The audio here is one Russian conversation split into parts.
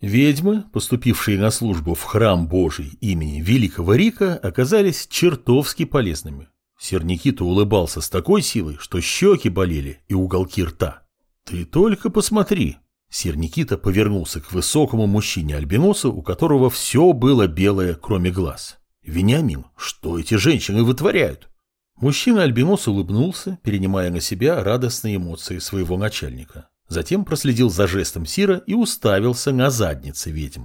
Ведьмы, поступившие на службу в храм Божий имени Великого Рика, оказались чертовски полезными. Сир Никита улыбался с такой силой, что щеки болели и уголки рта. «Ты только посмотри!» Сир Никита повернулся к высокому мужчине-альбиносу, у которого все было белое, кроме глаз. «Вениамин, что эти женщины вытворяют?» Мужчина-альбинос улыбнулся, перенимая на себя радостные эмоции своего начальника. Затем проследил за жестом Сира и уставился на задницы ведьм.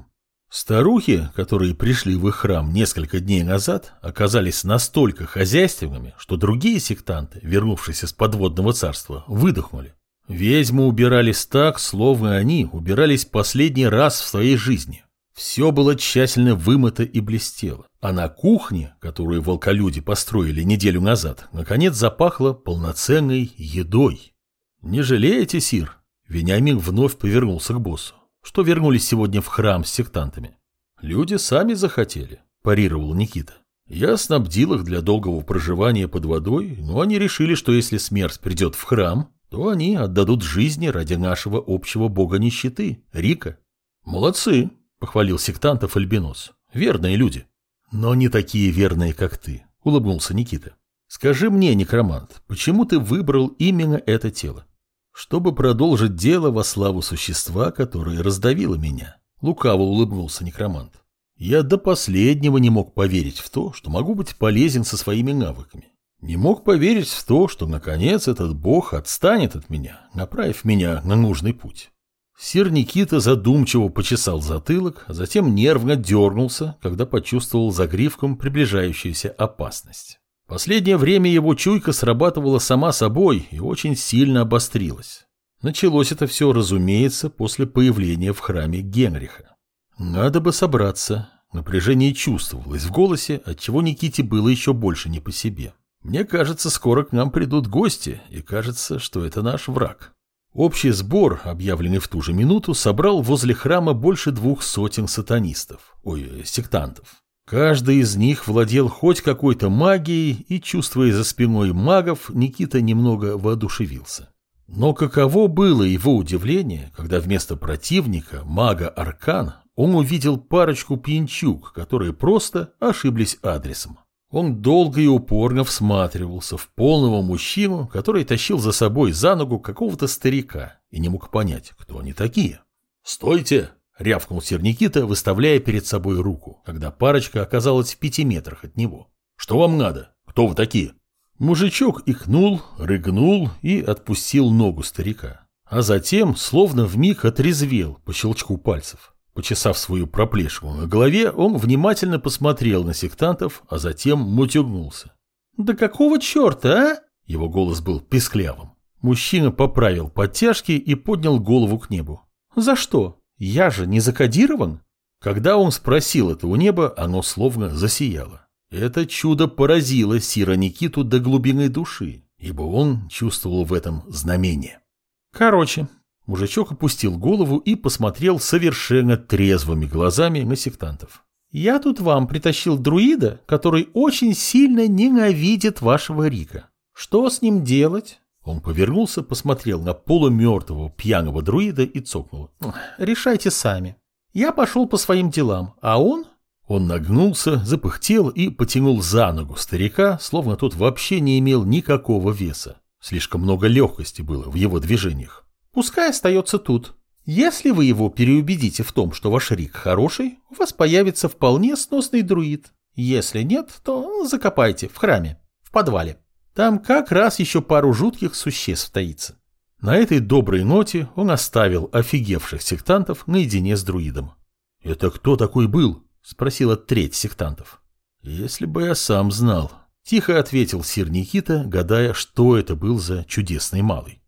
Старухи, которые пришли в их храм несколько дней назад, оказались настолько хозяйственными, что другие сектанты, вернувшиеся с подводного царства, выдохнули. Ведьмы убирались так, словно они убирались последний раз в своей жизни. Все было тщательно вымыто и блестело. А на кухне, которую волколюди построили неделю назад, наконец запахло полноценной едой. «Не жалеете, Сир?» Вениамин вновь повернулся к боссу что вернулись сегодня в храм с сектантами. Люди сами захотели, парировал Никита. Я снабдил их для долгого проживания под водой, но они решили, что если смерть придет в храм, то они отдадут жизни ради нашего общего бога нищеты, Рика. Молодцы, похвалил сектантов Альбинос. Верные люди. Но не такие верные, как ты, улыбнулся Никита. Скажи мне, некромант, почему ты выбрал именно это тело? Чтобы продолжить дело во славу существа, которое раздавило меня. Лукаво улыбнулся некромант. Я до последнего не мог поверить в то, что могу быть полезен со своими навыками. Не мог поверить в то, что, наконец, этот бог отстанет от меня, направив меня на нужный путь. Сир Никита задумчиво почесал затылок, а затем нервно дернулся, когда почувствовал за гривком приближающуюся опасность. Последнее время его чуйка срабатывала сама собой и очень сильно обострилась. Началось это все, разумеется, после появления в храме Генриха. Надо бы собраться. Напряжение чувствовалось в голосе, отчего Никите было еще больше не по себе. Мне кажется, скоро к нам придут гости, и кажется, что это наш враг. Общий сбор, объявленный в ту же минуту, собрал возле храма больше двух сотен сатанистов, ой, сектантов. Каждый из них владел хоть какой-то магией, и, чувствуя за спиной магов, Никита немного воодушевился. Но каково было его удивление, когда вместо противника, мага Аркан, он увидел парочку пьянчук, которые просто ошиблись адресом. Он долго и упорно всматривался в полного мужчину, который тащил за собой за ногу какого-то старика, и не мог понять, кто они такие. «Стойте!» — рявкнул сир Никита, выставляя перед собой руку, когда парочка оказалась в пяти метрах от него. «Что вам надо? Кто вы такие?» Мужичок икнул, рыгнул и отпустил ногу старика. А затем, словно вмиг отрезвел по щелчку пальцев. Почесав свою проплешку на голове, он внимательно посмотрел на сектантов, а затем мутюгнулся. «Да какого черта, а?» Его голос был песклявым. Мужчина поправил подтяжки и поднял голову к небу. «За что?» Я же не закодирован? Когда он спросил это у неба, оно словно засияло. Это чудо поразило Сира Никиту до глубины души, ибо он чувствовал в этом знамение. Короче, мужичок опустил голову и посмотрел совершенно трезвыми глазами на сектантов. «Я тут вам притащил друида, который очень сильно ненавидит вашего Рика. Что с ним делать?» Он повернулся, посмотрел на полумертвого пьяного друида и цокнул. «Решайте сами. Я пошел по своим делам, а он...» Он нагнулся, запыхтел и потянул за ногу старика, словно тот вообще не имел никакого веса. Слишком много легкости было в его движениях. «Пускай остается тут. Если вы его переубедите в том, что ваш Рик хороший, у вас появится вполне сносный друид. Если нет, то закопайте в храме, в подвале». Там как раз еще пару жутких существ таится. На этой доброй ноте он оставил офигевших сектантов наедине с друидом. «Это кто такой был?» – спросила треть сектантов. «Если бы я сам знал», – тихо ответил сир Никита, гадая, что это был за чудесный малый.